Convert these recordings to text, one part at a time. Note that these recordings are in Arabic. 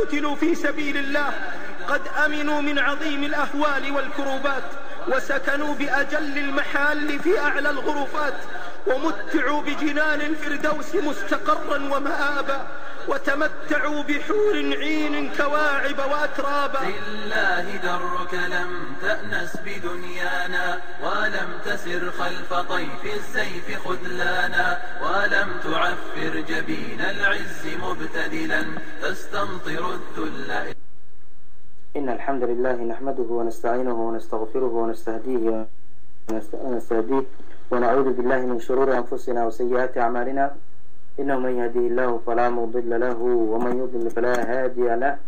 قتلوا في سبيل الله. قد أمنوا من عظيم الأهوال والكروبات وسكنوا بأجل المحال في أعلى الغرفات ومتعوا بجنان الفردوس مستقرا ومآبا. وتمتعوا بحور عين كواعب وأترابا لله درك لم تأنس بدنيانا ولم تسر خلف طيف السيف خذلانا ولم تعفر جبين العز مبتدلا تستمطر الذل. إن الحمد لله نحمده ونستعينه ونستغفره ونستهديه ونستهديه ونعوذ بالله من شرور أنفسنا وسيئات أعمالنا. إنه من يهديه الله فلا مضل له ومن يضلل فلا هادي له.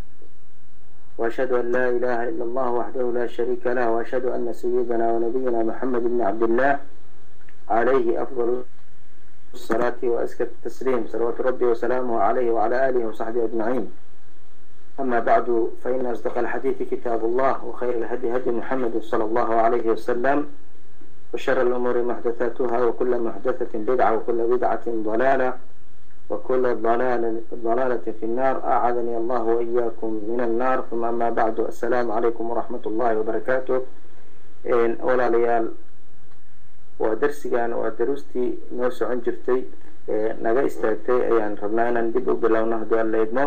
وأشهد أن لا إله إلا الله وحده لا شريك له وأشهد أن سيدنا ونبينا محمد بن عبد الله عليه أفضل الصلاة وأزكى التسليم. صلوات ربي وسلامه عليه وعلى آله وصحبه أجمعين. أما بعد فإن أصدق الحديث كتاب الله وخير الهدي هدي محمد صلى الله عليه وسلم وشر الأمور محدثاتها وكل محدثة بدعة وكل بدعة ضلالة. وكل ضلالة, ضلالة في النار أعاذني الله وإياكم من النار ثم أما بعد السلام عليكم ورحمة الله وبركاته ولا ليال ودرسيgan waa daruustii noo socon jirtay naga istaagtay ayaan rabnaa inaan dib u bilowno haddii aan leedmo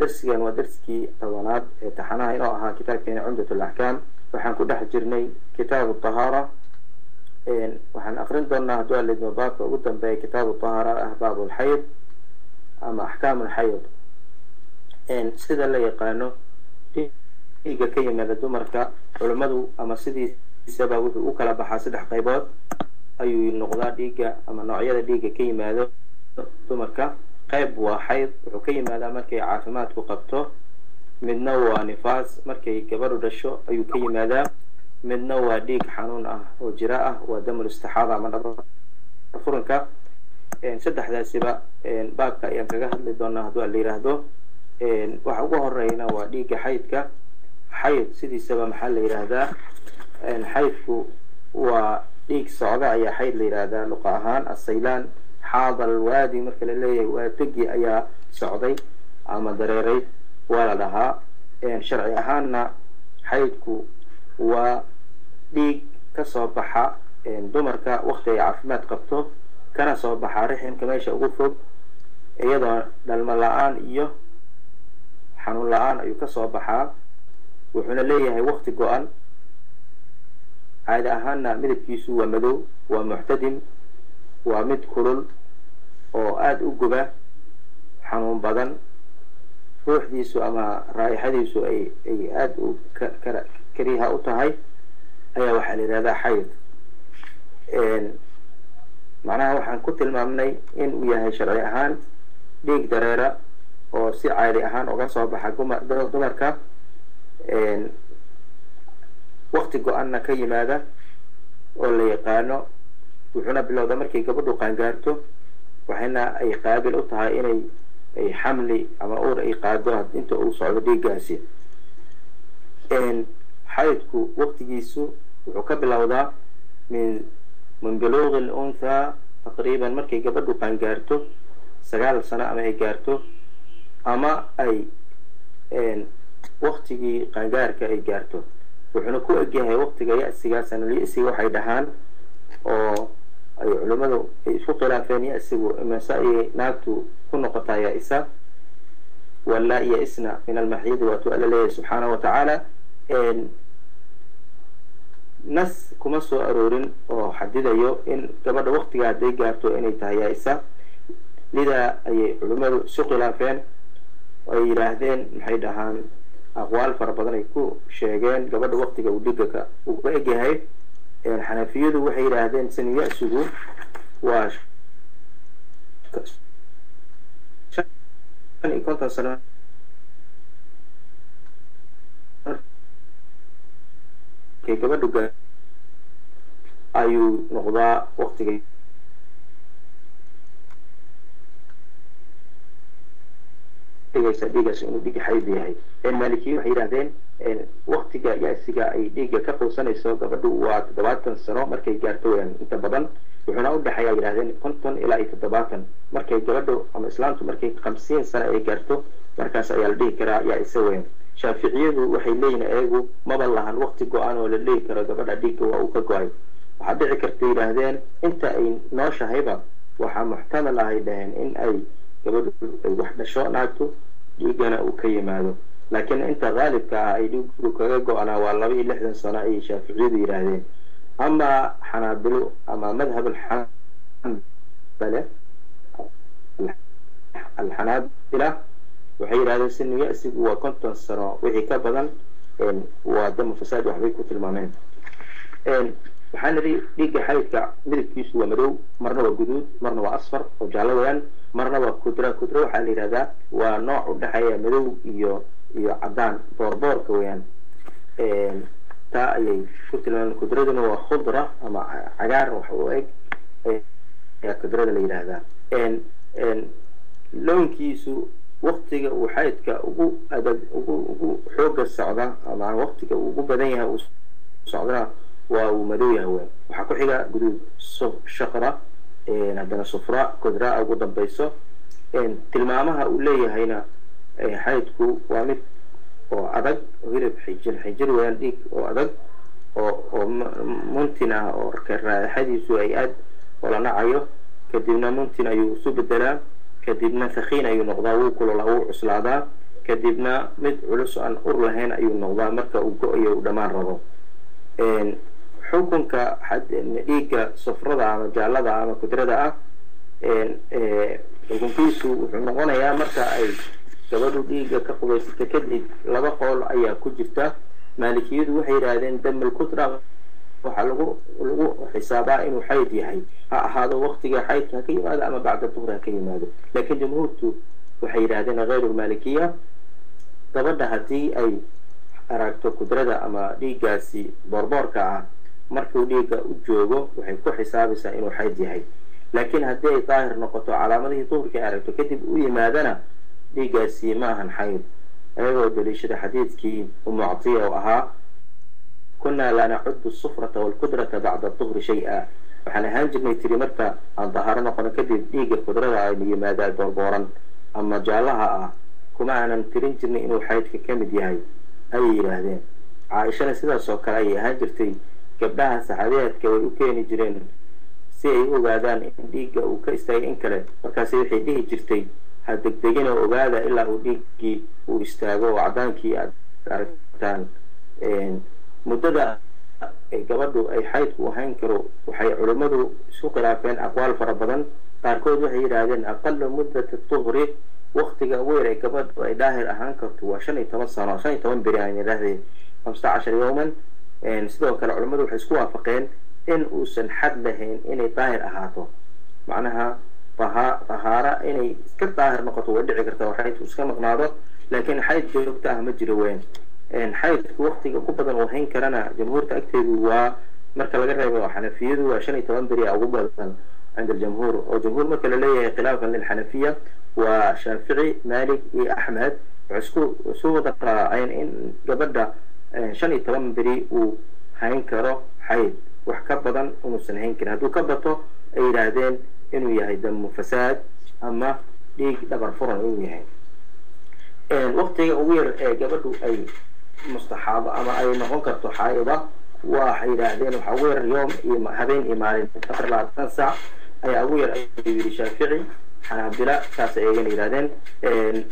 darsigan waa darsigii tobanaad ee taxanaha inoo ahaa kitaabkeena cumdat alaxkaam waxaan ku dhex jirnay kitaabu tahaara waxaan akrin doonaa haddii aan leedmo baabka ugu dambeeya kitaabu tahaara ah baab lxayd ama axkaam lxayd sida la yaqaano dhiiga ka yimaada dumarka culammadu ama sidiisaba wuxuu u kala baxaa saddex qaybood. Ayuu noqdaa dhiigga ama noocyada dhiigga ka yimaado dumarka. Qayb waa xayd wuxuu ka yimaadaa markay caafimaadku qabto. Midna waa nifaas markay gabadhu dhasho ayuu ka yimaadaa midna waa dhiig xanuun ah oo jira ah waa damul istixaada ama dhafuranka saddexdaasiba baabka ayaan kaga hadli doonaa hadduu a la yidhaahdo waxa ugu horeyna waa dhiigga xaydka. Xayd sidiisaba maxaa la yidhaahdaa xaydku waa dhiig socda ayaa xayd la yidhaahdaa luqa ahaan. Asaylaan xaada alwaadi marka la waa tegi ayaa socday ama dareeray waa la dhahaa. Sharci ahaanna xaydku waa dhiig ka soo baxa dumarka wakti ay caafimaad qabto kana soo baxa riximka meesha ugu fog iyadoo dhalmo la'aan iyo xanuun la'aan ayuu ka soo baxaa wuxuuna leeyahay wakti go-an. Caadi ahaanna midabkiisu waa madow waa muctadim waa mid kulul oo aada u guba xanuun badan. Ruuxdiisu ama raa'ixadiisu ay ay aada u kariha u tahay ayaa waxaa la yidhahdaa xayd. Macnaha waxaan ku tilmaamnay in uu yahay sharci ahaan dhiig dareera oo si caadi ahaan uga soo baxa dumarka. Wakti go-anna ka yimaada oo la yaqaano wuxuuna bilowda markay gabadhu qaangaarto waxayna ay qaabil u tahay inay ay xamli ama uur ay qaado inta uu socdo dhiiggaasi xaydku waktigiisu wuxuu ka bilowdaa min min buluuqi lunthaa taqriiban markay gabadhu qaangaarto sagaal sano ama ay gaarto ama ay waktigii qaangaarka ay gaarto. Wuxuuna ku egyahay waktiga ya-siga sanal-ya-siga waxay dhahaan oo ay culimmadu ay isku khilaafeen ya-sigu ayay naagtu ku noqotaa ya-isa wala ya-isna min almaxyidi waatuu alla leeyahay subxaanahu wa tacaala nas kuma soo aroorin oo xadidayo in gabadha waktiga hadday gaarto inay tahay yaa-isa lidaa ayay culimmadu isu khilaafeen ay yidhaahdeen maxay dhahaan aqwaal fara badan ay ku sheegeen gabadha waktiga uu dhigaka uu ka egyahay xanafiyadu waxay yidhaahdeen sinu ya-sigu waa shan iyo konton sano kay gabadhu gaa ayuu noqdaa waktiga dhigaysa dhiigaas inuu dhig xayd yahay. Maalikiyi waxay yidhahdeen waktiga ya-siga ay dhiigga ka quusanayso gabadhu waa toddobaatan sano markay gaarto weyaan inta badan. Wuxuuna u dhexeeya yidhahdeen konton ilaa iyo toddobaatan markay gabadhu ama islaamtu markay khamsiin sano ay gaarto markaas ayaa la dhihi karaa yaa isa weyn شافعيه وحي لين ايغو ما بالله عن وقت قوانو للي كرا قبل عديك ووكا قوي وحد عكر تيرا هذين انت اي نوشا هيبا وحا محتملا هيدين ان اي قبل الوحدة شو ناكتو ديقنا أوكي مادو لكن انت غالب كاي ديقو كرا قوانا والله بي لحزن صنع اي شافعيه دير هذين اما حنابلو اما مذهب الحنبلة الحنابلة waxay yidhahdeen sinu ya-sigu waa konton sano wixii ka badan waa damu fasaad waxbay ku tilmaameen. Waxaa nidhi dhiigga xaydka midabkiisu waa madow marna waa guduud marna waa asfar oo jaallo weyaan marna waa kudra kudra waxaa la yidhahdaa waa nooc u dhexeeya madow iyo iyo caddaan boorboorka weyaan taa ayay ku tilmaameen kudraduna waa khudra ama cagaar wax u eg ayaa kudrada la yidhaahdaa. Loonkiisu waktiga uu xaydka ugu adag ugu ugu xooga socda ama waktiga uu ugu badan yahay uu socdana waa uu madow yahay weyn. Waxaa ku xiga guduud shaqra haddana sufra kudraa ugu dambayso tilmaamaha uu leeyahayna xaydku waa mid oo adag hilib xijir xijir weyaan dhiig oo adag oo oo muntin oo raaixadiisu ay aad oola nacayo. Kadibna muntin ayuu isu bedelaa kadibna thakiin ayuu noqdaa wuu kulolaa wuu cuslaadaa. Kadibna mid culus aan ur lahayn ayuu noqdaa marka uu go'ayo u dhammaan rabo. Xukunka dhiigga sufrada ama jaallada ama kudrada ah xukunkiisu wuxuu noqonayaa marka ay gabadhu dhiigga ka qubaysata kadib laba qool ayaa ku jirta. Maalikiyadu waxay yidhaahdeen damul kudra waxaa lagu lagu xisaabaa inuu xayd yahay. Ha ahaado waktiga xaydka ha ka yimaado ama bacda duhri ha ka yimaado. Laakiin jumhuurtu waxay yidhahdeen hayru lmaalikiya gabadha haddii ay aragto kudrada ama dhiiggaasi boorboorka ah markuu dhiigga u joogo waxay ku xisaabaysaa inuu xayd yahay. Laakiin haddii ay daahir noqoto calaamadihii duhurka aragto kadib u yimaadana dhiiggaasi ma ahan xayd. Ayagoo daliishada xadiidkii umu catiya oo ahaa kunaa laa nacudu sufrata walkudrata bacda duhri shay-a waxaan ahaan jirnay tiri marka aan dahaaro noqono kadib dhiigga kudrada ay yimaadaa borbooran ama jaallaha ah kuma aanan tirin jirnay inuu xaydka ka mid yahay ayay yidhaahdeen caaishana sidaas oo kale ayay ahaan jirtay gabdhaha saxaabiyaadka way u keeni jireen si ay u ogaadaan in dhiigga uu ka istaagay in kale markaasi waxay dhihi jirtay ha degdegin oo ogaada ilaa uu dhiiggii uu istaago oo caddaankii aad aragtaan muddada gabadhu ay xaydku ahayn karo waxay culimmadu isku khilaafeen aqwaal fara badan. Qaarkood waxay yidhaahdeen aqalu muddati tuhri waktiga ugu yar ee gabadhu ay daahir ahaan karto waa shan iyo toban sano shan iyo toban beri aan yidhaahdeen hamsata cashar yowman sidoo kale culimmadu waxay isku waafaqeen in uusan xad lahayn inay daahir ahaato. Macnaha tahaara inay iska daahir noqoto way dhici karta oo xaydku iska maqnaado laakiin xayd joogto ah ma jiro weyn xaydku waktiga ugu badan uu hayn karana jamhuurta agteedu waa marka laga reebo xanafiyadu waa shan iyo toban beri ugu badan cinda aljamhuur oo jamhuur marka la leeyahay khilaafan lilxanafiya waa shaafici malik iyo axmed isku isu wada raaceen in gabadha shan iyo toban beri uu hayn karo xayd wax ka badan inuusan hayn karin hadduu ka bato ay yidhaahdeen inuu yahay damu fasaad ama dhiig dhabar furan inuu yahay waktiga ugu yar ee gabadhu ay mustaxaabo ama ay noqon karto xaayida waxay yidhaahdeen waxaa ugu yar yoom iyo habeen iyo maalin. Afar labaatan saac ayaa ugu yar ayuu yidhi shaafici xanaabila saas ay ayagana yidhahdeen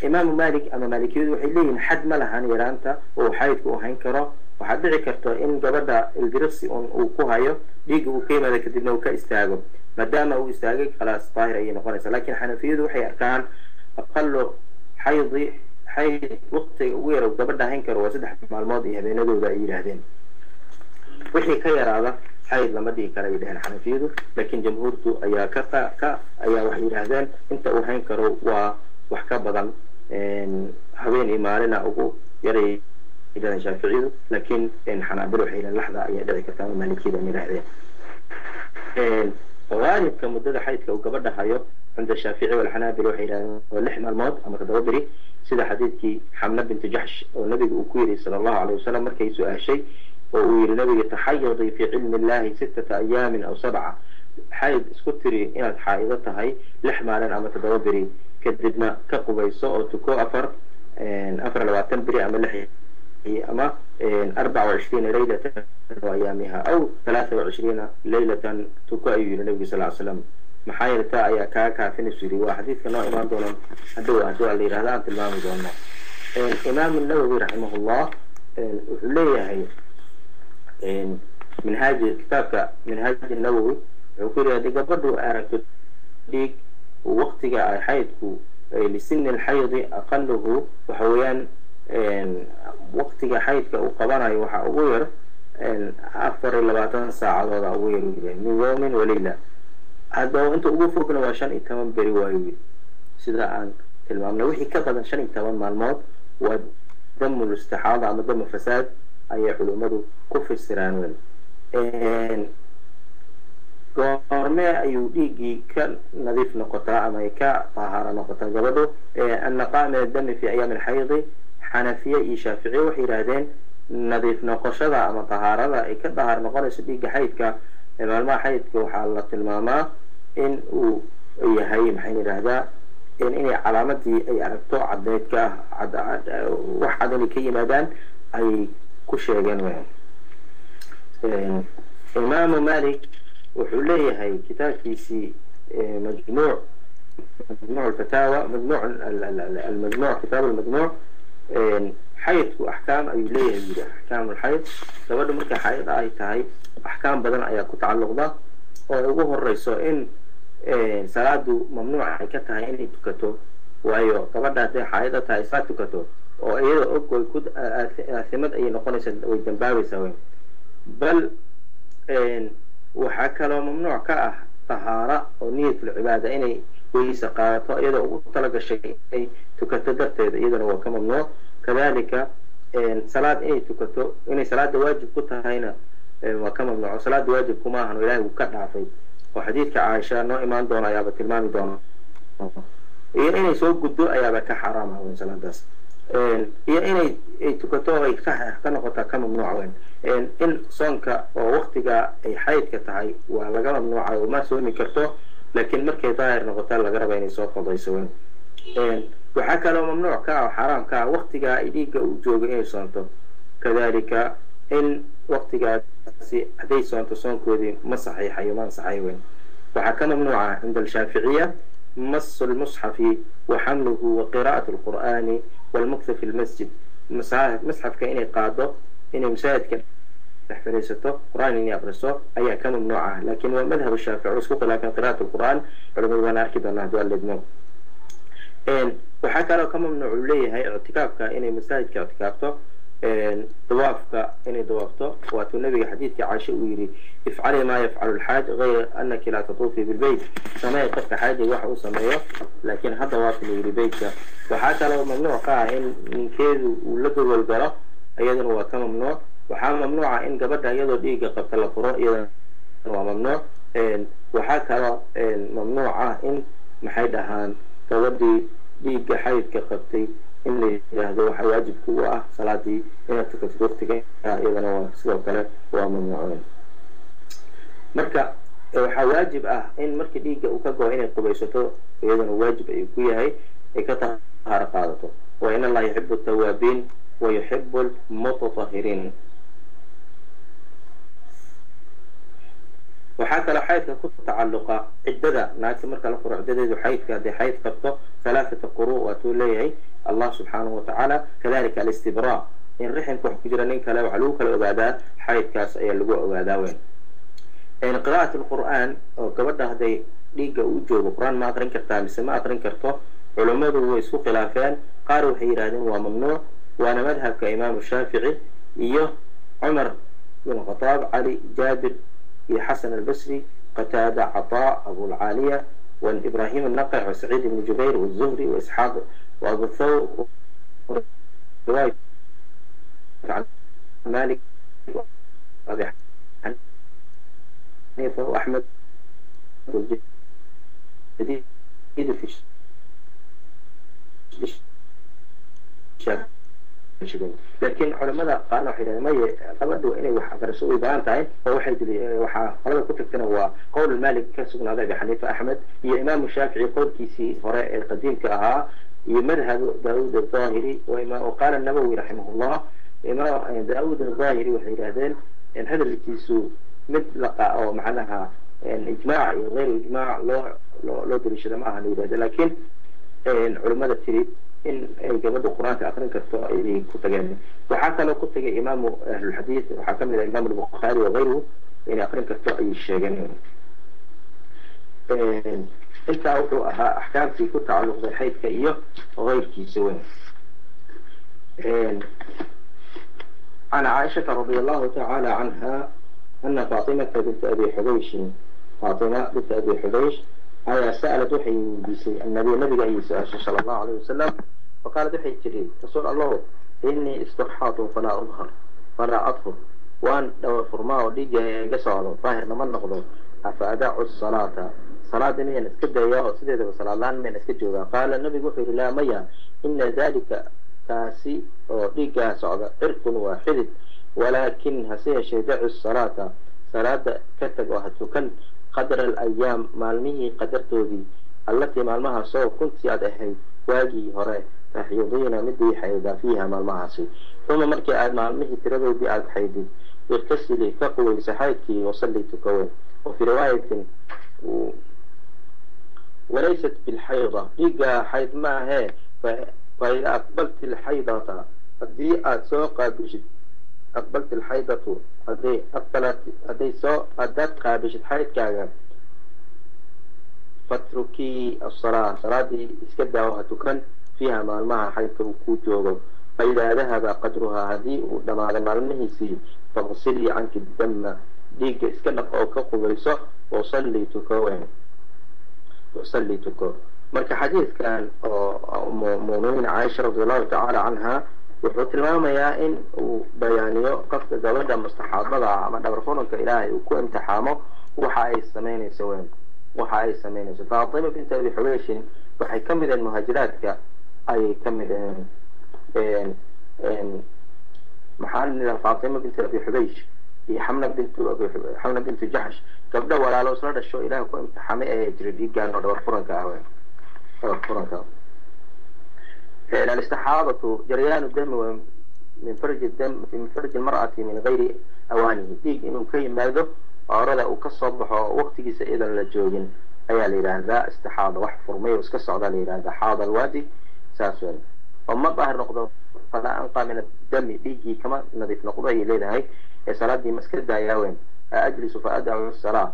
imaamu malik ama maalikiyadu waxay leeyihiin xad ma lahan yaraanta oo xaydku uu hayn karo. Waxaad dhici karto in gabadha ildirisi un uu ku hayo dhiigga uu ka yimaado kadibna uu ka istaago maadaama uu istaagay khalaas daahir ayay noqonaysaa. Laakiin xanafiyadu waxay arkaan aqalo xaydi حي وقتي وير وقبلها هنكر وسد حكم الماضي هذين دو ذا هذين وحي خير هذا حي لما دي كلا يدهن حنفيده لكن جمهورته أيا كتا كا أيا وحي هذين أنت وهنكر و وحكا بدل إن هذين إمارنا أو يري إذا نشافعيده لكن إن حنعبره حيل اللحظة أيا ذلك كان مالكي ذا من هذين إن غالب كمدة حيث لو قبلها يوم عند الشافعي والحنابل وحيلان واللحم الموت أما كتبه sida xadiidkii xamna bintu jaxsh oo nabiga uu ku yidhi sala allahu alay wasalam markay su-aashay oo uu yidhi nabiga taxayadii fii cilmi illahi sittata ayaamin aw sabca xayd isku tiri inaad xaa'ido tahay lix maalin ama toddoba beri kadibna ka qubayso oo tuko afar afar labaatan beri ama lix ama arbaca وعشرين ليلة وأيامها أو ثلاثة وعشرين ليلة ayuu yihi nabigu sal ly slam maxaa yeele taa ayaa kaa kaafinaysu yidhi waa xadiidka noo imaan doona hadhow haddii waa la yidhahda aan tilmaami doono. Imaamu nawowi raximahullah wuxuu leeyahay minhaaji kitaabka minhaaji nawowi wuxuu ku yidhi haddii gabadhu aragto dhiig waqtiga ay xaydku lisini lxaydi aqaluhu waxa weeyaan waqtiga xaydka uu qabanayo waxaa ugu yar afar iyo labaatan saacadooda ugu yar yiri min yawmin waleyla haddaba inta ugu fogna waa shan iyo toban beri waayo sida aan tilmaamnay wixii ka badan shan iyo toban maalmood waa damul istixaada ama damu fasaad ayay culimmadu ku fasiraan wen goormee ayuu dhiiggii ka nadiif noqotaa ama ay ka tahaaro noqotaa gabadhu. Annaqaa min addami fi ayaami alxaydi xanafiye iyo shaaficiye waxay yidhaahdeen nadiif noqoshada ama tahaarada ay ka dahaar noqonayso dhiigga xaydka. Maalmaha xaydka waxaa la tilmaamaa إن يهيم حين رهدا إن إني علامتي أي أرتو عديت كا عد عد واحد اللي كي مدان أي كشي جنوي إمام مالك وحلي هاي كتاب كيسي مجموع مجموع الفتاوى مجموع المجموع كتاب المجموع حيث أحكام أي ليه أحكام الحيث تبدو مركة حيث أي تاي أحكام بدن أي كتعلق ده وهو الرئيس إن salaadu mamnuuc ay ka tahay inay tukato waayo gabadha hadday xaayada tahay saa tukato oo iyada og way ku aasimad ayay noqonaysaa way dambaabaysaa weyn bal waxaa kaloo mamnuuc ka ah tahaara oo niyatul cibaada inay weysa qaadato iyadoo ugu talagashay inay tukato darteeda iyadana waa ka mamnuuc kadalika salaad inay tukato inay salaada waajib ku tahayna waa ka mamnuuc salaada waajib kuma ahan oo ilahay wuu ka dhaafay oo xadiidka caaisha noo imaan doona ayaaba tilmaami doona iyo inay soo guddo ayaaba ka xaaraam ah weyn salaadaas. Iyo inay ay tukato oo ay ka noqotaa ka mamnuuc weyn. In soonka oo waktiga ay xaydka tahay waa laga mamnuuca oo ma soomi karto laakiin markay daahir noqota laga raba inay soo qodayso weyn. Waxaa kaloo mamnuuc ka ah oo xaaraam ka ah waktigaa ay dhiigga uu joogo inay soonto. Kadalika in waktigaasi hadday soonto soonkoodii ma saxiixayo ma ansaxay weyn. Waxaa ka mamnuuca cinda alshaaficiya masu lmusxafi wa xamluhu wa qiraa'at alqur'aani walmukta fi lmasjid masxafka inay qaado inay masaajidka dhex fadhiisato qur'aan inay aqriso ayaa ka mamnuuca. Laakiin waa madhab shaafici isku khilaafeen qiraa'at alqur'aan culimadu waana arki doonaa haddii alidmo waxaa kaloo ka mamnuuc uu leeyahay ictikaafka inay masaajidka ictikaafto دوافته إني دوافته وأتو النبي حديث عاش ويري افعل ما يفعل الحاج غير أنك لا تطوفي بالبيت. سماء قف حاجة واحد وسماية لكن هذا دوافته ويري بيتها وحتى لو ممنوع قاعد من كذا ولدر والبرة أيضا هو كم ممنوع. وحال ممنوع إن قبلها أيضا ديك قبل القراء أيضا هو ممنوع. إيه، وحتى إيه، ممنوع إن محيدها تودي ديك حيث كقبتي in la yidhaahdo waxaa waajibka u ah salaadii inaad tukatid waqtiga iyadana waa sidoo kale waa mamnuuceen marka waxaa waajib ah in markii dhiigga uu ka go inay qubaysato iyadana waajib ayuu ku yahay ay ka tahaaro qaadato. Wa in allaha yuxibu tawaabiin wa yuxibu lmutatahiriin وحتى لو حيث كنت تعلق عدده ناس مرك القرع عدده حيث كان حيث قطه ثلاثة قروء وتولي الله سبحانه وتعالى كذلك الاستبراء. إن رحم كح كجرا نك لا علوك الأبداء حيث كاس أي اللجوء أبداء وين. إن قراءة القرآن كبدا هذه ليجا وجو القرآن ما أترن كرتا مس ما أترن كرتا علماء هو يسوق خلافان قارو حيران وممنوع. وأنا مذهب كإمام الشافعي إيه عمر بن الخطاب علي جابر iyo xasan albasri qataada caطaa abulcaaliya وإبراهيم النقع وسعيد بن جبير والزهري وإسحاق وأبو الثور رواية عن مالك وأبي حنيفة وأحمد والجديد في daliishadeen laakiin culamada qaarna waxay yidhahdeen maye gabadhu inay wax aqriso way baahan tahay oo waxay dili waxaa qolada ku tagtana waa qowl maalik ka sugnaaday abi xaniifa axmed iyo imaamu shaafici qowlkiisii hore ee qadiimka ahaa iyo madhabu daawud azaahiri waqaala nawowi raximahullah imaam daawud azaahiri waxay yidhahdeen hadalkiisu mid laqa oo macnaha ijmaac iyo غayr ijmaac loo loo loo daliishada ma ahan yidhahda laakiin culimada tiri الجواب القرآن في آخرين كالسؤال يعني وحتى لو كنت جاء إمام أهل الحديث وحكم الإمام البخاري وغيره يعني آخرين كالسؤال الشيجان آه، أنت أو أحكام في كنت على لغة الحيث كأيه وغير كي سواء آه، عن عائشة رضي الله تعالى عنها أن فاطمة بنت أبي حبيش فاطمة بنت أبي حبيش أي سألت وحي النبي النبي أي صلى الله عليه وسلم فقالت وحي تري رسول الله إني استرحاط فلا أظهر فلا أطهر وأن لو فرما ودي قصة ظاهر نمن نقضه. أفأدع الصلاة؟ صلاة من اسكد يا سيدة صلاة الله من اسكد قال النبي وحي لا ميا. إن ذلك oo dhiiggaa socda cirkun waa xidid walaakin hase yeeshee dacu salaata salaada قدر الأيام مالمه قدرته دي التي مالمها سو كنت ياد أهي. واجي هراء تحيضين مدي حيدا فيها مالمعاصي ثم مركي آد مالمه ترده دي آد حيدي اغتسلي فقوي سحيك وصلي تكوي وفي رواية وليست بالحيضة. إيقا حيض ما هي؟ فإذا أقبلت الحيضة فدي آد سوقا بجد. أقبلت الحيضة هدي أقبلت هدي سو أدت قابشت حيض كاغا. فاتركي الصلاة. صلاة اسكدا وهتكن فيها مع المها حيث وكوتوغو فإذا ذهب قدرها هدي لما لما المهسي فاغسلي عنك الدم. ديك اسكدا أو كقبيصة وصلي تكوين وصلي تكوين marka xadiidkan oo muuminiin caaisha radiallahu tacaala canha وحط الماما يا إن وبيانيو قف زوجة مستحاضة ما دبرفونه كإلهي وكو امتحامه وحاي السمين يسوين وحاي السمين يسوين فاطمة بنت أبي حبيش وحي كم من المهاجرات كا أي كم من إن إن محل إن فاطمة بنت أبي حبيش هي حملة بنت أبي حملة بنت جحش قبل ولا لو صلاة الشو إلهي وكو امتحامه أجري دي كان دبرفونه كأوين دبرفونه كأوين weyn الاستحاضة جريان الدم من فرج الدم من فرج المرأة من غير أوانه. ديك إنه كي ماذا أراد وكصبح وقت سيدا للجوجين أي ليلان ذا استحاضة. وحفر مي وسكسع ذا ليلان ذا. حاض الوادي ساسون وما ظاهر نقضة فلا أنقى من الدم. ديكي كما نضيف نقضة ليلة هاي صلاة دي مسكدة يا وين؟ أجلس فأدعو الصلاة.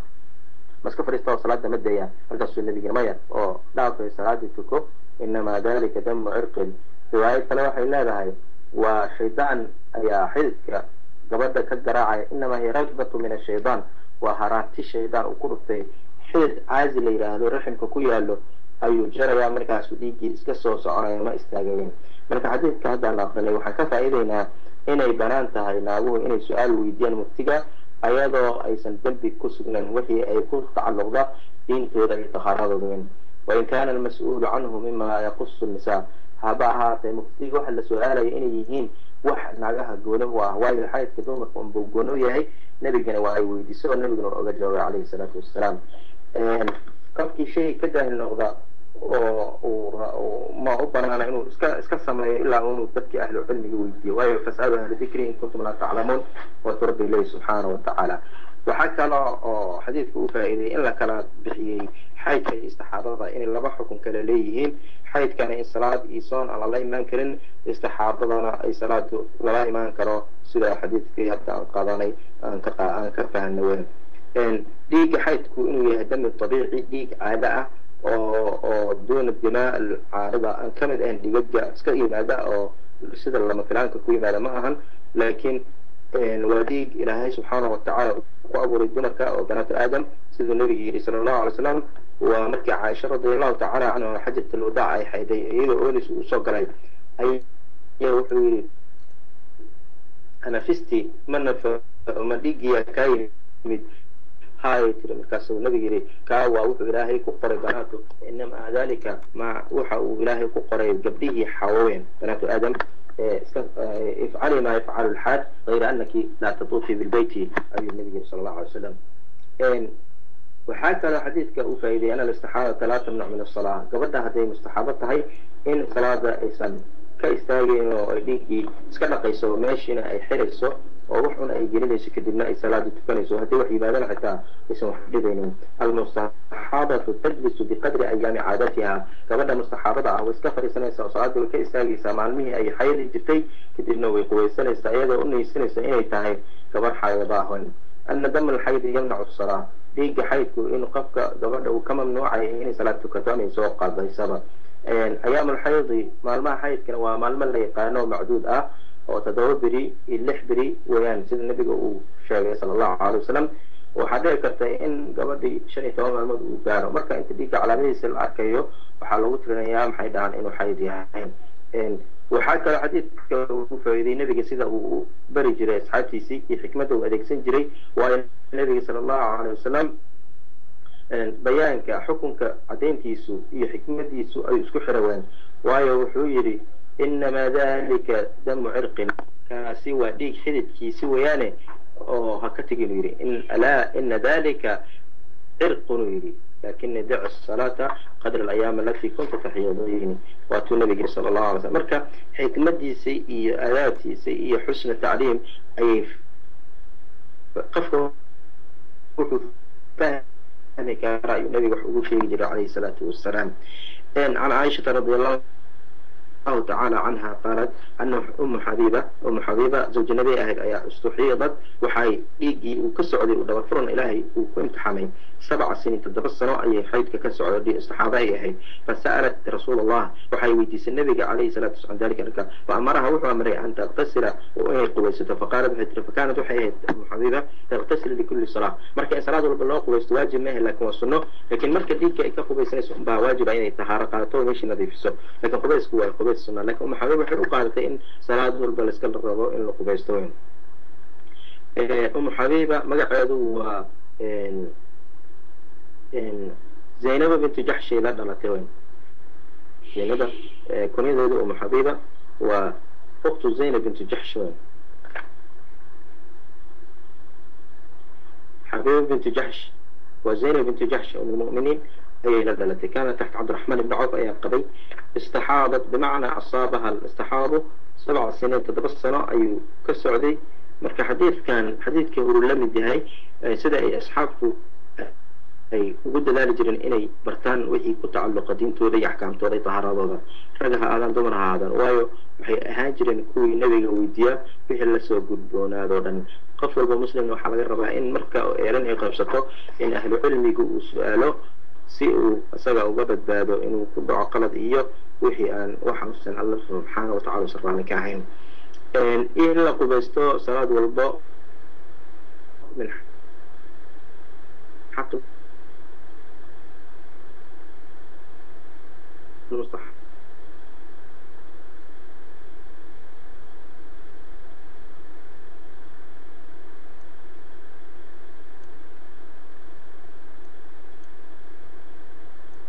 maska fariista oo salaada ma dayaan markaasuu nabiga maya oo dhaafay salaadii tuko إنما ذلك دم عرق. رواية تلوح إلا ذهي وشيطان أي حذك قبضة كالدراعي إنما هي رغبة من الشيطان. وهراتي الشيطان وكل في حذ عازل إلى هذا الرحم كوكويا له أيو جربا مركا سوديكي إسكسو سعرا ما إستاقوين مركا حديث كهذا الأخرى لو حكا فإذينا إني برانتها إناغوه إني سؤال ويديان مبتقى أيضا أيسا دبي كسوغنا وهي أي كل تعلق ده دين تيضا يتخارضوين وإن كان المسؤول عنه مما يقص النساء. هباها في مفتيق وحل سؤالة يعني يجين وحل نعجها قوله وأهواي الحياة كدوم قوم بقونه يعي نبي قنوا أي ويدسه نبي قنوا رأى جواب عليه الصلاة والسلام. إيه، قبك شيء كده النغضاء وما أبنا أنا إنه إسك إسك إلا أنه تبكي أهل العلم يودي ويا أهل لذكري إن كنتم لا تعلمون. وتربي لي سبحانه وتعالى. وحكى له حديث أوفى إذا إلا كلا بحيي حيد في استحاضة إن اللي بحكم كلا ليهين حيد كان الصلاة إيصان على الله إيمان كرن استحاضة لنا أي صلاة ولا إيمان كرا سورة حديث كي حتى القضاني أنك أنك إن ديك حيد كونه يهدم الطبيعي ديك عادة أو دون الدماء العارضة. أن كمد أن ديك جاء سكي أو سيد الله كو كوي ما لكن الوديق هاي سبحانه وتعالى وأبو الدمركة وبنات آدم سيد النبي صلى الله عليه وسلم ومكة عائشة رضي الله تعالى عن حجة الوداع أي حيدي أيه أولي سوكري أي يوحي أنا فستي من نف يا كايل هاي ترى مكاسب النبي يري. كاوا وحي إلهي كقر بناته. إنما ذلك ما وحى إلهي كقر جبديه حاوين بنات آدم. افعلي ما يفعل الحاج غير انك لا تطوفي بالبيت اي النبي صلى الله عليه وسلم ان وحتى حديثك افيدي أنا الاستحاضه لا تمنع من الصلاه قبل هذه مستحاضه هي ان صلاه ايسان كاستاغي أو ديكي اسكا دقيسو ماشينا اي حرسو ووحنا إجلال يسكد ابناء صلاة تفنس وهدي وعبادة حتى اسم حديثين المصحابة تجلس بقدر أيام عادتها كبدا مصحابة أو استفر سنة صلاة وكيسا ليسا معلمه أي حير الجفتي كد إنه ويقوي سنة سعيدة وإنه سنة سعيدة تاهي كبر حير باهن أن دم الحيض يمنع الصلاة ديق حيث إنه قفك دبرد وكما منوع إن صلاة تكتامي سوق قضي سبب أيام الحيض معلمة حيض كنوا معلمة اللي قانو معدود أه beri weeyaan sida nabiga uu sheegay sala allahu alay wasalam waxaa dhici karta in gabadhii shan iyo toban maalmood uu gaaro marka inta dhiigga calaamadiisa la arkayo waxaa lagu tirinayaa maxay dhahaan inuu xayd yahay waxaa kaloo xadiidka uu faa'iiday nabiga sida uu bari jiray asxaabtiisii iyo xikmadda uu adeegsan jiray waayo nabiga sala allahu alay wasalam bayaanka xukunka caddayntiisu iyo xikmadiisu ay isku xiraween waayo wuxuu yidhi إنما ذلك دم عرق كسوى ديك حدد كي سوى يعني أو هكتك نيري إن ألا إن ذلك عرق نيري لكن دع الصلاة قدر الأيام التي كنت تحيضيني واتو النبي صلى الله عليه وسلم. مركا حكمة سيئي آلاتي سيئي حسن التعليم أي قفوا فهمك رأي. النبي وحقوق شيء جرى عليه الصلاة والسلام. إن عن عائشة رضي الله الله تعالى عنها قالت أن أم حبيبة أم حبيبة زوج النبي أهل أيا استحيضت وحي إيجي وكسعودي ودبفرن إلهي وكنت حمي سبع سنين تدبسنا أي حيد كسعودي استحابة أي فسألت رسول الله وحي ويديس النبي عليه الصلاة والسلام ذلك لك وأمرها وحوى أمري أن تغتسل وإن قويستة. فقالت بحيث فكانت وحي أم حبيبة تغتسل لكل صلاة. مركا صلاة بالله قويست واجب ماهي لكن والسنة. لكن مركا ديك إيكا قويسنس واجب أن يتهارى قالتو ماشي نظيف لكن قويس قوي قبيس سنة لكن أم حبيبة حلو قادتي إن صلاة دول بلس كل الرضو إن لو قبيس إيه، أم حبيبة مقع عدو إن إن زينب بنت جحشي لدى لتوين زينب إيه، كوني زيد أم حبيبة وأخت زينب بنت جحشي حبيبة بنت جحش وزينب بنت جحش أم المؤمنين أي التي كانت تحت عبد الرحمن بن عوف أي القبي استحاضت بمعنى أصابها الاستحاض سبع سنين تتبصر أي كسر ذي مركا حديث كان حديث كهور لم يدهي أي سدى أي أصحابه أي وقد ذلك جرين إني برتان وحي كنت على قديم توري أحكام توري طهر هذا رجها هذا دمر هذا. وأيو وحي هاجرين كوي نبي ويديا وحي لسو قدونا هذا قفل بمسلم وحلق الربع إن مركا إيران إن أهل علمي قوة سؤاله si isaga uga badbaado inuu ku dhaco qalad iyo wixii aan waxausan alla subxaana watacala usan raalli ka ahayn in la qubaysto salaad walbo min xaq